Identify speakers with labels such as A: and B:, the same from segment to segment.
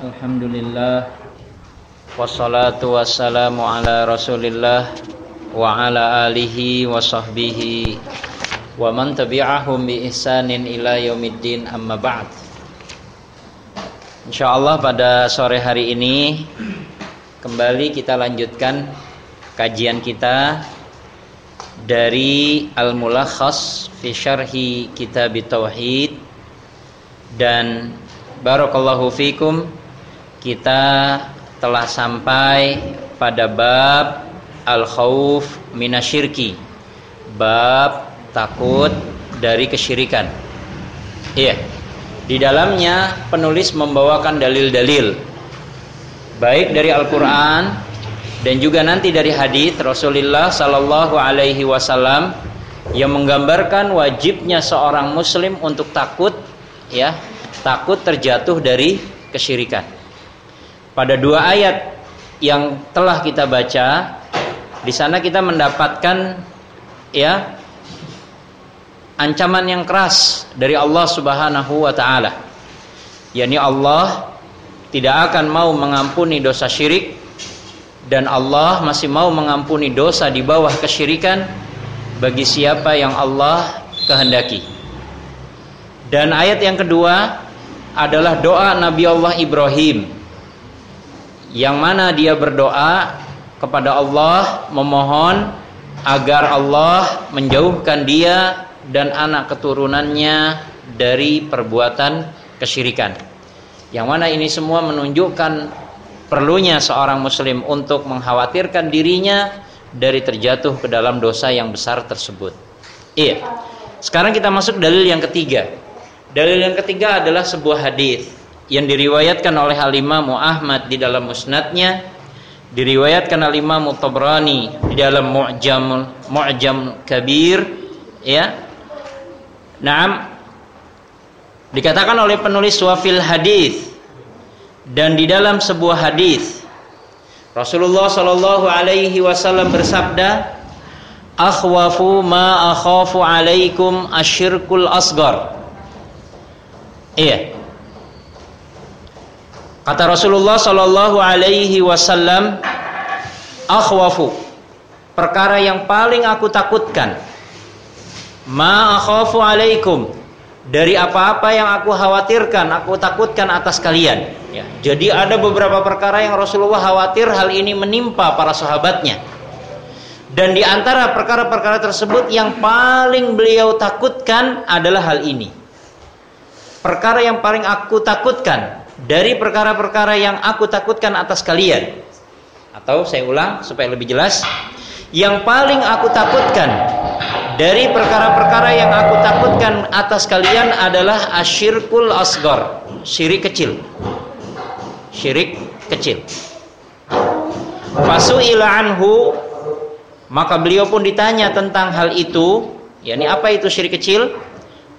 A: Alhamdulillah. Wassalatu wassalamu ala rasulillah Wa ala alihi wa sahbihi Wa man tabi'ahum bi ihsanin ila yaumiddin amma ba'd. InsyaAllah pada sore hari ini Kembali kita lanjutkan Kajian kita Dari Al-Mulakhas Fi syarhi kitab Tauhid. Dan Barakallahu fikum kita telah sampai pada bab al-khauf minasyirki. Bab takut dari kesyirikan. Iya. Di dalamnya penulis membawakan dalil-dalil baik dari Al-Qur'an dan juga nanti dari hadis Rasulullah sallallahu alaihi wasallam yang menggambarkan wajibnya seorang muslim untuk takut ya, takut terjatuh dari kesyirikan pada dua ayat yang telah kita baca di sana kita mendapatkan ya ancaman yang keras dari Allah Subhanahu wa taala yakni Allah tidak akan mau mengampuni dosa syirik dan Allah masih mau mengampuni dosa di bawah kesyirikan bagi siapa yang Allah kehendaki. Dan ayat yang kedua adalah doa Nabi Allah Ibrahim yang mana dia berdoa kepada Allah memohon agar Allah menjauhkan dia dan anak keturunannya dari perbuatan kesyirikan. Yang mana ini semua menunjukkan perlunya seorang muslim untuk mengkhawatirkan dirinya dari terjatuh ke dalam dosa yang besar tersebut. Iya. Sekarang kita masuk dalil yang ketiga. Dalil yang ketiga adalah sebuah hadis yang diriwayatkan oleh Al-Imam di dalam musnadnya diriwayatkan oleh Imam Tabrani di dalam Mu'jam Mu'jam Kabir ya. Naam. Dikatakan oleh penulis wafil hadis dan di dalam sebuah hadis Rasulullah Shallallahu alaihi wasallam bersabda akhwafu ma akhafu alaikum asyirkul asgar iya Kata Rasulullah Shallallahu Alaihi Wasallam, akhwafu perkara yang paling aku takutkan, ma akhafu alaikum dari apa-apa yang aku khawatirkan, aku takutkan atas kalian. Ya, jadi ada beberapa perkara yang Rasulullah khawatir hal ini menimpa para sahabatnya. Dan di antara perkara-perkara tersebut yang paling beliau takutkan adalah hal ini. Perkara yang paling aku takutkan dari perkara-perkara yang aku takutkan atas kalian. Atau saya ulang supaya lebih jelas, yang paling aku takutkan dari perkara-perkara yang aku takutkan atas kalian adalah asyirkul asgar, syirik kecil. Syirik kecil. Fasu'ila anhu maka beliau pun ditanya tentang hal itu, yakni apa itu syirik kecil?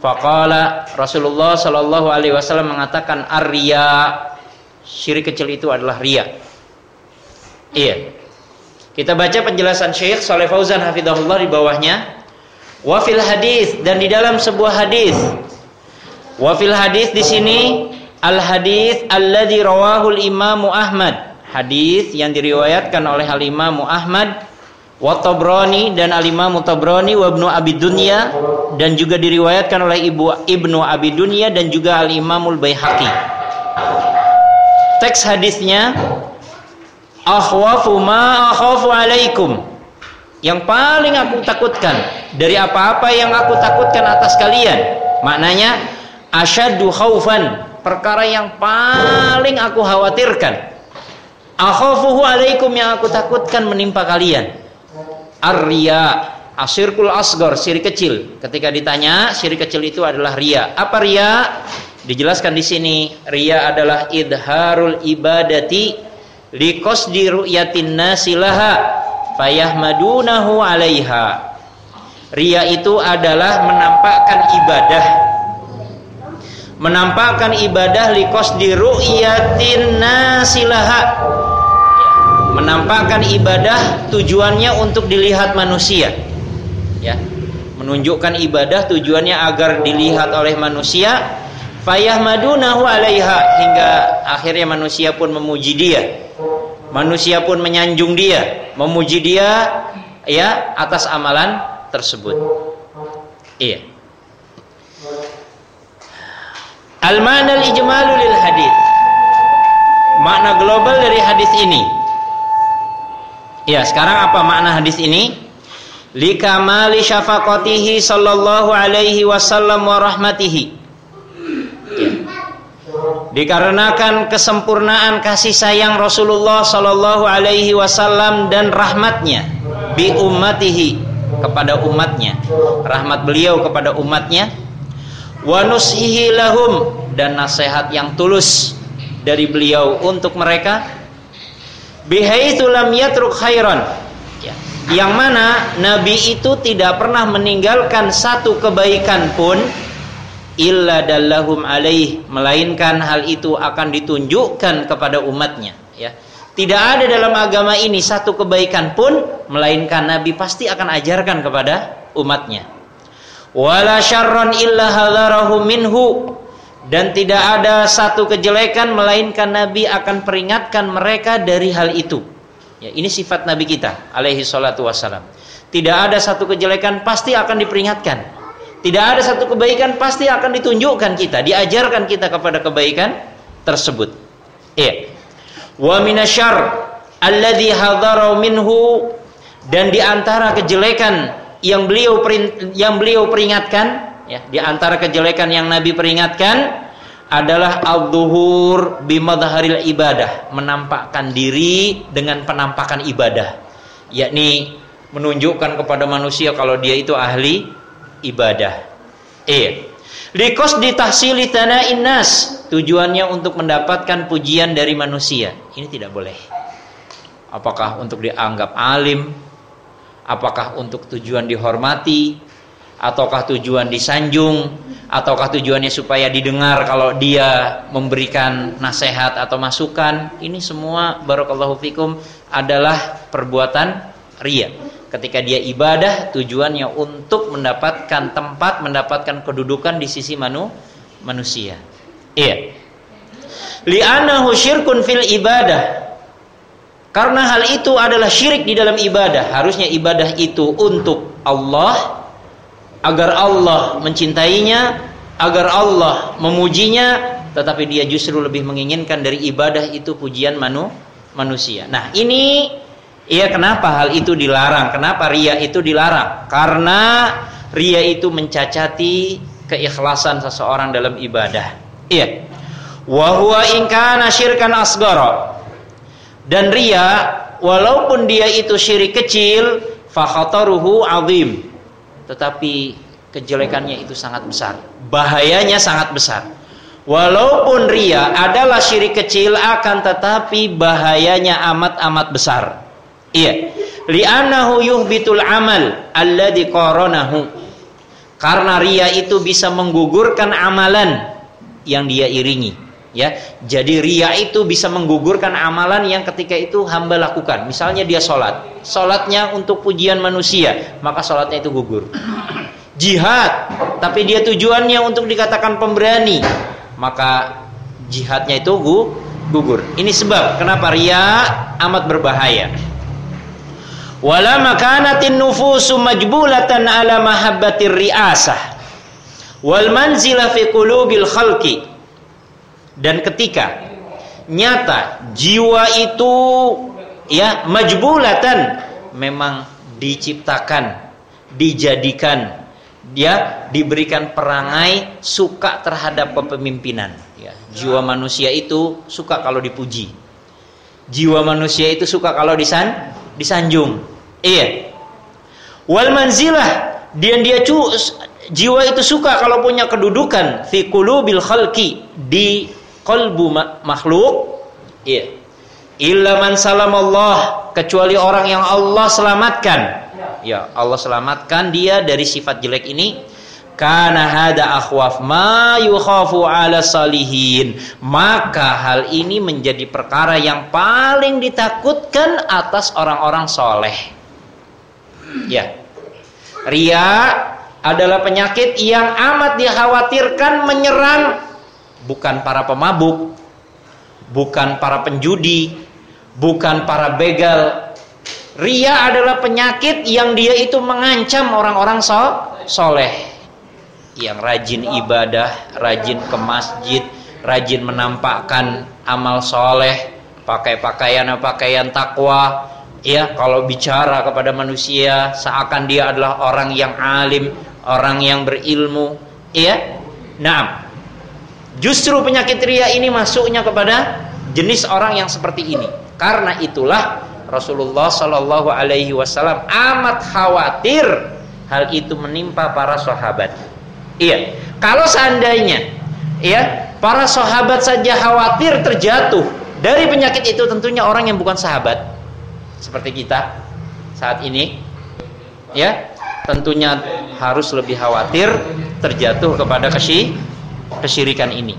A: Faqala Rasulullah Shallallahu Alaihi Wasallam mengatakan arya syirik kecil itu adalah ria. Iya. Kita baca penjelasan Syekh Saleh Fauzan hafizahullah di bawahnya. Wafil hadis dan di dalam sebuah hadis. Wafil hadis di sini al hadis alladzi rawahul Imam Ahmad. Hadis yang diriwayatkan oleh Al Imam Ahmad wa Tabrani dan Al-Imam Tabrani wa Ibnu Abi Dunya dan juga diriwayatkan oleh Ibu Ibnu Abi Dunya dan juga Al-Imamul Baihaqi. Teks hadisnya akhwafu ma akhafu alaikum. Yang paling aku takutkan dari apa-apa yang aku takutkan atas kalian. Maknanya asyaddu khaufan, perkara yang paling aku khawatirkan. Akhafuhu alaikum yang aku takutkan menimpa kalian Ar-riya Asyirkul asgor, syirik kecil. Ketika ditanya, syirik kecil itu adalah ria. Apa ria? Dijelaskan di sini, ria adalah idharul ibadati liqasdi ru'yatin nasilaha fayahmadunahu 'alaiha. Ria itu adalah menampakkan ibadah menampakkan ibadah liqasdi ru'yatin nasilaha menampakkan ibadah tujuannya untuk dilihat manusia ya. Menunjukkan ibadah tujuannya agar dilihat oleh manusia. Fayahmadunahu alaiha hingga akhirnya manusia pun memuji dia. Manusia pun menyanjung dia memuji dia ya atas amalan tersebut. Iya. Al-ma'na al-ijmalu lil hadis makna global dari hadis ini. Ya sekarang apa makna hadis ini likamali syafaqatihi sallallahu alaihi wasallam wa rahmatihi. Dikarenakan kesempurnaan kasih sayang Rasulullah Sallallahu Alaihi Wasallam dan rahmatnya bi ummatihi kepada umatnya, rahmat beliau kepada umatnya, wa nushihi lahum dan nasihat yang tulus dari beliau untuk mereka, bihaitsu lam yatruk khairan. Ya. Yang mana Nabi itu tidak pernah meninggalkan satu kebaikan pun illa dallahum alaih melainkan hal itu akan ditunjukkan kepada umatnya ya tidak ada dalam agama ini satu kebaikan pun melainkan nabi pasti akan ajarkan kepada umatnya wala syarran illa hadarahu minhu dan tidak ada satu kejelekan melainkan nabi akan peringatkan mereka dari hal itu ya ini sifat nabi kita alaihi salatu wasalam tidak ada satu kejelekan pasti akan diperingatkan tidak ada satu kebaikan pasti akan ditunjukkan kita, diajarkan kita kepada kebaikan tersebut. Iya. Wa minasyar alladhi hadara minhu dan di antara kejelekan yang beliau yang beliau peringatkan ya, di antara kejelekan yang Nabi peringatkan adalah al-dhuhur bimadharil ibadah, menampakkan diri dengan penampakan ibadah. Yakni menunjukkan kepada manusia kalau dia itu ahli ibadah. E. Likos ditahsili tanah inas tujuannya untuk mendapatkan pujian dari manusia. Ini tidak boleh. Apakah untuk dianggap alim? Apakah untuk tujuan dihormati? Ataukah tujuan disanjung? Ataukah tujuannya supaya didengar kalau dia memberikan nasihat atau masukan? Ini semua barakallahu fikum adalah perbuatan ria ketika dia ibadah tujuannya untuk mendapatkan tempat, mendapatkan kedudukan di sisi manu, manusia. Iya. Li'annahu syirkun fil ibadah. Karena hal itu adalah syirik di dalam ibadah. Harusnya ibadah itu untuk Allah agar Allah mencintainya, agar Allah memujinya, tetapi dia justru lebih menginginkan dari ibadah itu pujian manu, manusia. Nah, ini Iya kenapa hal itu dilarang? Kenapa ria itu dilarang? Karena ria itu mencacati keikhlasan seseorang dalam ibadah. Iya. Wa huwa in kana. Dan ria walaupun dia itu syirik kecil, fa khataruhu azim. Tetapi kejelekannya itu sangat besar. Bahayanya sangat besar. Walaupun ria adalah syirik kecil akan tetapi bahayanya amat-amat besar. Iya. Li'annahu yuhbitul amal alladhi qaranahu. Karena ria itu bisa menggugurkan amalan yang dia iringi, ya. Jadi ria itu bisa menggugurkan amalan yang ketika itu hamba lakukan. Misalnya dia sholat, sholatnya untuk pujian manusia, maka sholatnya itu gugur. Jihad, tapi dia tujuannya untuk dikatakan pemberani, maka jihadnya itu gugur. Ini sebab kenapa ria amat berbahaya wala makanatin nufusu majbulatan ala mahabbatir riasah wal manzilah fi qulubil khalqi dan ketika nyata jiwa itu ya majbulatan memang diciptakan dijadikan dia diberikan perangai suka terhadap kepemimpinan ya jiwa manusia itu suka kalau dipuji. Jiwa manusia itu suka kalau disan disanjung. Iya. Wal manzilah dia dia cu, jiwa itu suka kalau punya kedudukan fi qulubil khalqi di qalbu makhluk. Iya. Illa man Allah kecuali orang yang Allah selamatkan. Ya, Allah selamatkan dia dari sifat jelek ini karena hada akhwaf ma yukhafu ala salihin maka hal ini menjadi perkara yang paling ditakutkan atas orang-orang soleh Ya. Ria adalah penyakit yang amat dikhawatirkan menyerang bukan para pemabuk, bukan para penjudi, bukan para begal. Ria adalah penyakit yang dia itu mengancam orang-orang so soleh yang rajin ibadah, rajin ke masjid, rajin menampakkan amal soleh, pakai pakaian pakaian takwa, ya kalau bicara kepada manusia seakan dia adalah orang yang alim, orang yang berilmu, ya. Nah, justru penyakit ria ini masuknya kepada jenis orang yang seperti ini. Karena itulah Rasulullah Shallallahu Alaihi Wasallam amat khawatir hal itu menimpa para sahabat. Iya, kalau seandainya, ya para sahabat saja khawatir terjatuh dari penyakit itu, tentunya orang yang bukan sahabat seperti kita saat ini, ya tentunya harus lebih khawatir terjatuh kepada kesy kesyirikan ini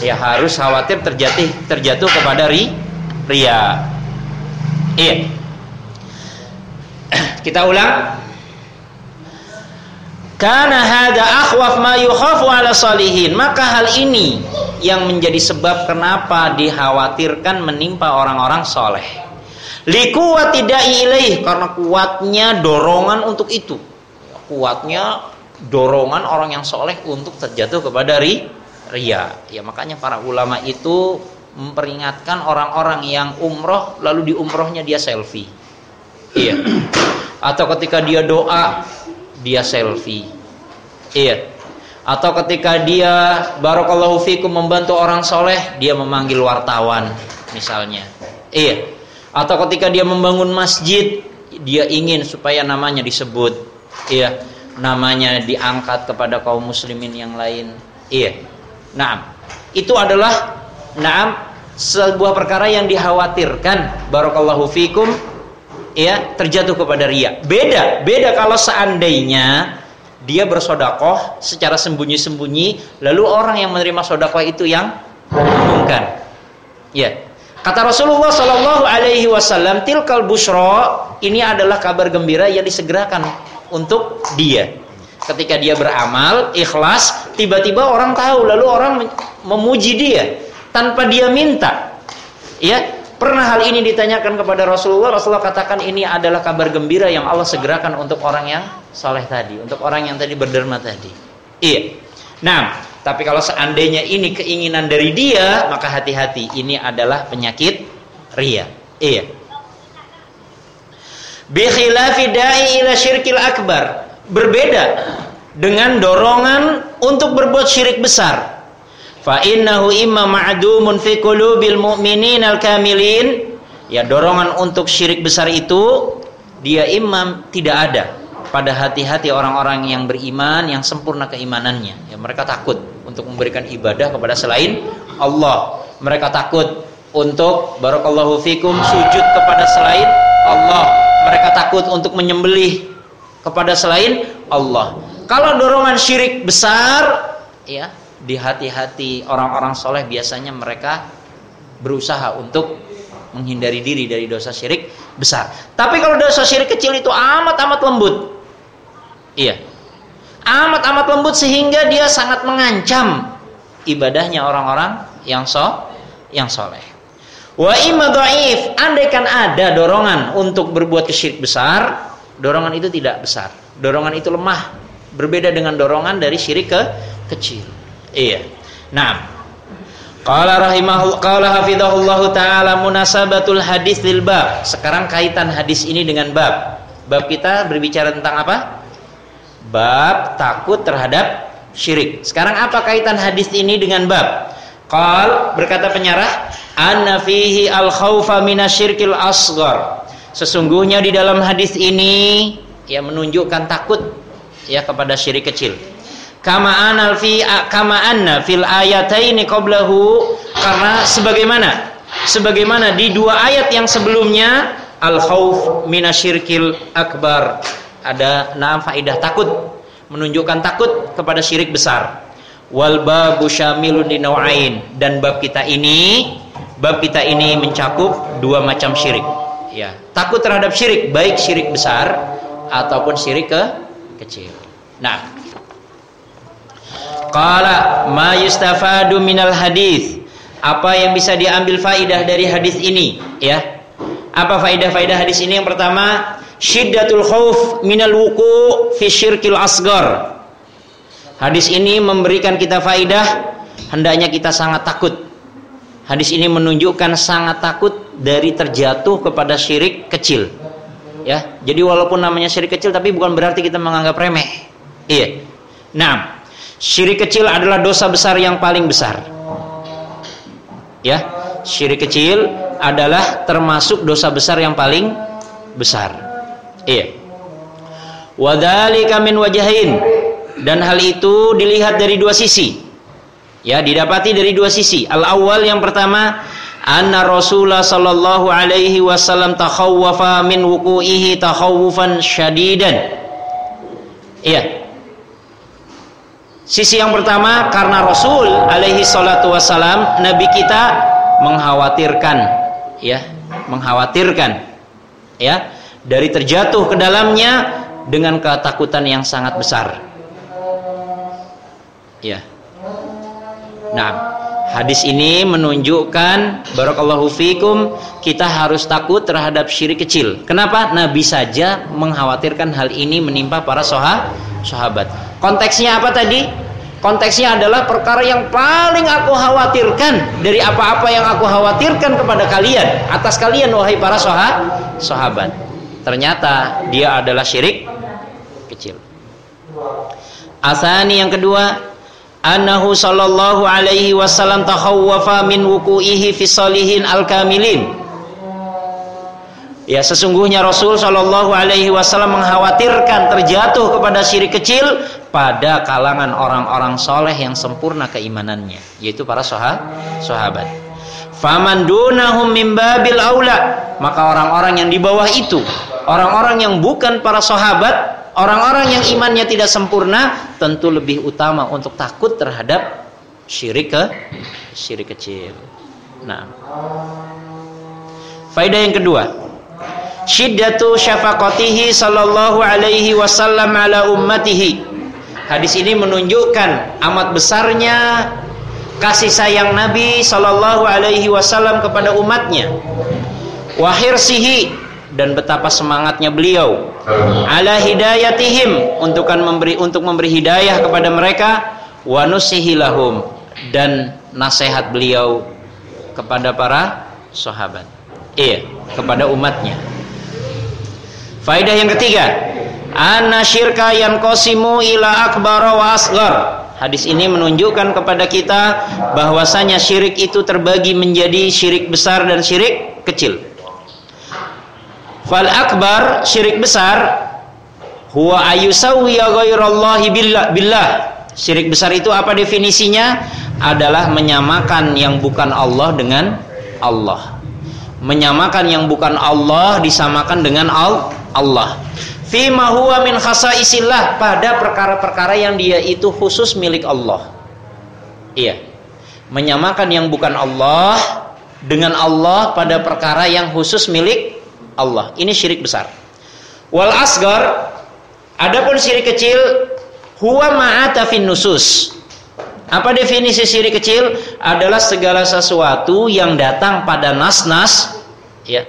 A: ya harus khawatir terjatuh terjatuh kepada ri, ria. Iya. Kita ulang. Karena hada akhwaf ma yukhafu ala salihin. Maka hal ini yang menjadi sebab kenapa dikhawatirkan menimpa orang-orang soleh. Likuwa tidak ilaih karena kuatnya dorongan untuk itu. Kuatnya dorongan orang yang soleh untuk terjatuh kepada ri, ria. Ya makanya para ulama itu memperingatkan orang-orang yang umroh lalu di umrohnya dia selfie. Iya. Atau ketika dia doa dia selfie. Iya. Atau ketika dia barokallahu fikum membantu orang soleh dia memanggil wartawan misalnya. Iya. Atau ketika dia membangun masjid dia ingin supaya namanya disebut. Iya. Namanya diangkat kepada kaum muslimin yang lain. Iya. Nah, itu adalah naam sebuah perkara yang dikhawatirkan barakallahu fikum ya terjatuh kepada ria. Beda, beda kalau seandainya dia bersodakoh secara sembunyi-sembunyi lalu orang yang menerima sodakoh itu yang mengumumkan. Ya. Kata Rasulullah Shallallahu Alaihi Wasallam, tilkal busro ini adalah kabar gembira yang disegerakan untuk dia ketika dia beramal ikhlas tiba-tiba orang tahu lalu orang memuji dia tanpa dia minta. Ya pernah hal ini ditanyakan kepada Rasulullah. Rasulullah katakan ini adalah kabar gembira yang Allah segerakan untuk orang yang soleh tadi untuk orang yang tadi berderma tadi. Iya. Nah tapi kalau seandainya ini keinginan dari dia maka hati-hati ini adalah penyakit ria. Iya. Bi khilafi da'i ila syirkil akbar berbeda dengan dorongan untuk berbuat syirik besar. Fa innahu imma ma'dumun fi qulubil mu'minin al-kamilin. Ya dorongan untuk syirik besar itu dia imam tidak ada pada hati-hati orang-orang yang beriman yang sempurna keimanannya. Ya mereka takut untuk memberikan ibadah kepada selain Allah. Mereka takut untuk barakallahu fikum sujud kepada selain Allah. Mereka takut untuk menyembelih kepada selain Allah. Kalau dorongan syirik besar, ya di hati-hati orang-orang soleh biasanya mereka berusaha untuk menghindari diri dari dosa syirik besar. Tapi kalau dosa syirik kecil itu amat-amat lembut. Iya. Amat-amat lembut sehingga dia sangat mengancam ibadahnya orang-orang yang so yang soleh. Wa imma andaikan ada dorongan untuk berbuat kesyirik besar, dorongan itu tidak besar. Dorongan itu lemah, berbeda dengan dorongan dari syirik ke kecil. Iya. Nah, Qala rahimahullah qala hafizahullahu taala munasabatul hadis lil bab. Sekarang kaitan hadis ini dengan bab. Bab kita berbicara tentang apa? Bab takut terhadap syirik. Sekarang apa kaitan hadis ini dengan bab? Qal berkata penyarah, anna fihi al khaufa minasyirkil asghar. Sesungguhnya di dalam hadis ini ya menunjukkan takut ya kepada syirik kecil. Kama anal fi kama anna fil ayataini qablahu karena sebagaimana sebagaimana di dua ayat yang sebelumnya al khauf minasyirkil akbar. Ada enam faidah takut menunjukkan takut kepada syirik besar. Wal babu syamilun dinau'ain dan bab kita ini bab kita ini mencakup dua macam syirik ya takut terhadap syirik baik syirik besar ataupun syirik ke kecil nah Qala ma yustafadu minal hadis. Apa yang bisa diambil faidah dari hadis ini, ya? Apa faidah-faidah hadis ini? Yang pertama, syiddatul khauf minal wuku fi syirkil asgar. Hadis ini memberikan kita faidah hendaknya kita sangat takut. Hadis ini menunjukkan sangat takut dari terjatuh kepada syirik kecil. Ya, jadi walaupun namanya syirik kecil tapi bukan berarti kita menganggap remeh. Iya. Nah, syirik kecil adalah dosa besar yang paling besar. Ya, syirik kecil adalah termasuk dosa besar yang paling besar. Iya. Wadhalika min wajahin dan hal itu dilihat dari dua sisi. Ya, didapati dari dua sisi. Al awal yang pertama, anna Rasulullah sallallahu alaihi wasallam takhawwafa min wuku'ihi takhawufan syadidan. Iya. Sisi yang pertama karena Rasul alaihi salatu wasallam nabi kita mengkhawatirkan ya, mengkhawatirkan ya dari terjatuh ke dalamnya dengan ketakutan yang sangat besar. Ya. Nah, hadis ini menunjukkan barakallahu fikum kita harus takut terhadap syirik kecil. Kenapa? Nabi saja mengkhawatirkan hal ini menimpa para sahabat. Konteksnya apa tadi? Konteksnya adalah perkara yang paling aku khawatirkan dari apa-apa yang aku khawatirkan kepada kalian atas kalian wahai para sahabat. Ternyata dia adalah syirik kecil. Asani yang kedua, annahu sallallahu alaihi wasallam takhawwafa min wuku'ihi fi salihin al-kamilin. Ya sesungguhnya Rasul Shallallahu Alaihi Wasallam mengkhawatirkan terjatuh kepada syirik kecil pada kalangan orang-orang soleh yang sempurna keimanannya, yaitu para sahabat. Faman dunahum min babil aula, maka orang-orang yang di bawah itu, orang-orang yang bukan para sahabat, Orang-orang yang imannya tidak sempurna tentu lebih utama untuk takut terhadap syirik ke syirik kecil. Nah. Faedah yang kedua. Syiddatu syafaqatihi sallallahu alaihi wasallam ala ummatihi. Hadis ini menunjukkan amat besarnya kasih sayang Nabi sallallahu alaihi wasallam kepada umatnya. Wahirsihi dan betapa semangatnya beliau ala hidayatihim untuk memberi untuk memberi hidayah kepada mereka wa nusihilahum dan nasihat beliau kepada para sahabat iya kepada umatnya Faidah yang ketiga, anna syirka yang kosimu ila akbar wa asgar. Hadis ini menunjukkan kepada kita bahwasanya syirik itu terbagi menjadi syirik besar dan syirik kecil. Fal akbar syirik besar huwa ayusawwiya ghairallahi billah billah. Syirik besar itu apa definisinya? Adalah menyamakan yang bukan Allah dengan Allah. Menyamakan yang bukan Allah disamakan dengan Allah. Fima huwa min khasaisillah pada perkara-perkara yang dia itu khusus milik Allah. Iya. Menyamakan yang bukan Allah dengan Allah pada perkara yang khusus milik Allah. Ini syirik besar. Wal asgar adapun syirik kecil huwa ma'ata fin nusus. Apa definisi syirik kecil? Adalah segala sesuatu yang datang pada nas-nas ya.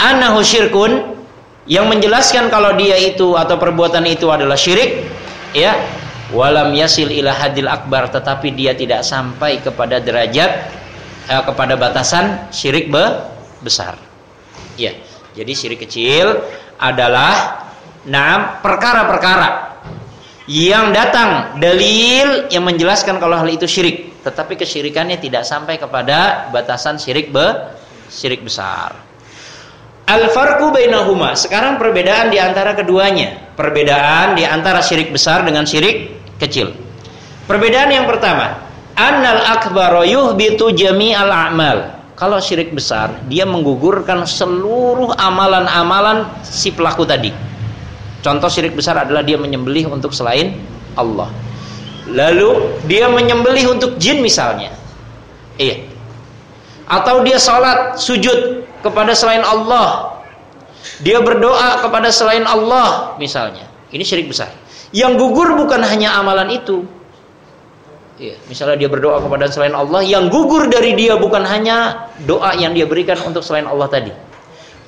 A: Anahu syirkun yang menjelaskan kalau dia itu atau perbuatan itu adalah syirik ya. Walam yasil ila hadil akbar tetapi dia tidak sampai kepada derajat eh, kepada batasan syirik be besar. Ya. Jadi syirik kecil adalah nah perkara-perkara yang datang dalil yang menjelaskan kalau hal itu syirik, tetapi kesyirikannya tidak sampai kepada batasan syirik be syirik besar. Al farqu bainahuma. Sekarang perbedaan di antara keduanya. Perbedaan di antara syirik besar dengan syirik kecil. Perbedaan yang pertama, annal akbaru yuhbitu jami'al a'mal. Kalau syirik besar, dia menggugurkan seluruh amalan-amalan si pelaku tadi. Contoh syirik besar adalah dia menyembelih untuk selain Allah. Lalu dia menyembelih untuk jin misalnya. Iya. Atau dia sholat, sujud kepada selain Allah. Dia berdoa kepada selain Allah misalnya. Ini syirik besar. Yang gugur bukan hanya amalan itu. Ya, misalnya dia berdoa kepada selain Allah, yang gugur dari dia bukan hanya doa yang dia berikan untuk selain Allah tadi.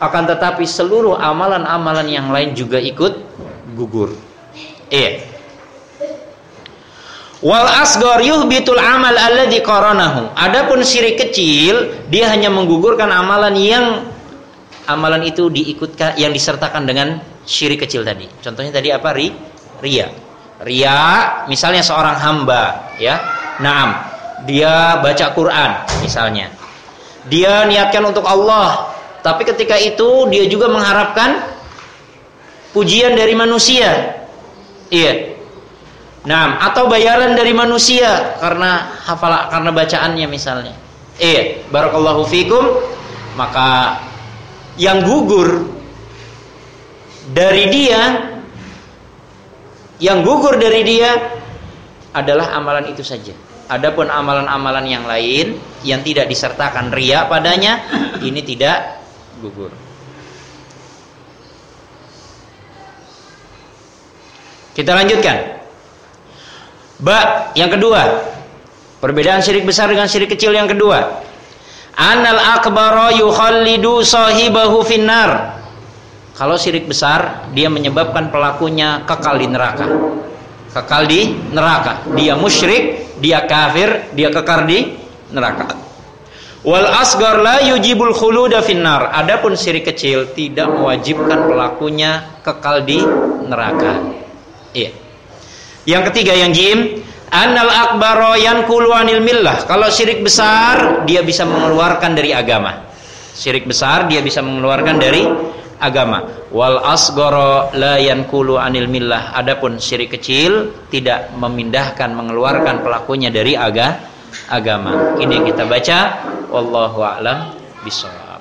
A: Akan tetapi seluruh amalan-amalan yang lain juga ikut gugur. Iya. Wal asgor yuhbitul amal alladhi qaranahu. Adapun syirik kecil, dia hanya menggugurkan amalan yang amalan itu diikutkan yang disertakan dengan syirik kecil tadi. Contohnya tadi apa? Ri, ria. Ria, misalnya seorang hamba, ya. Naam, dia baca Quran misalnya. Dia niatkan untuk Allah, tapi ketika itu dia juga mengharapkan pujian dari manusia. Iya. Nah, atau bayaran dari manusia karena hafal karena bacaannya misalnya. Iya, barakallahu fikum. Maka yang gugur dari dia yang gugur dari dia adalah amalan itu saja. Adapun amalan-amalan yang lain yang tidak disertakan ria padanya ini tidak gugur. Kita lanjutkan. Ba, yang kedua. Perbedaan syirik besar dengan syirik kecil yang kedua. Anal akbaro yukhallidu sahibahu finnar. Kalau syirik besar, dia menyebabkan pelakunya kekal di neraka. Kekal di neraka. Dia musyrik, dia kafir, dia kekal di neraka. Wal asgar la yujibul khuluda finnar. Adapun syirik kecil tidak mewajibkan pelakunya kekal di neraka. Iya. Yang ketiga yang jim, anal akbaro yankulu anil millah. Kalau syirik besar, dia bisa mengeluarkan dari agama. Syirik besar dia bisa mengeluarkan dari agama. Wal asgoro layan kulu anil millah. Adapun syirik kecil tidak memindahkan mengeluarkan pelakunya dari aga, agama. Ini yang kita baca. Wallahu a'lam bishawab.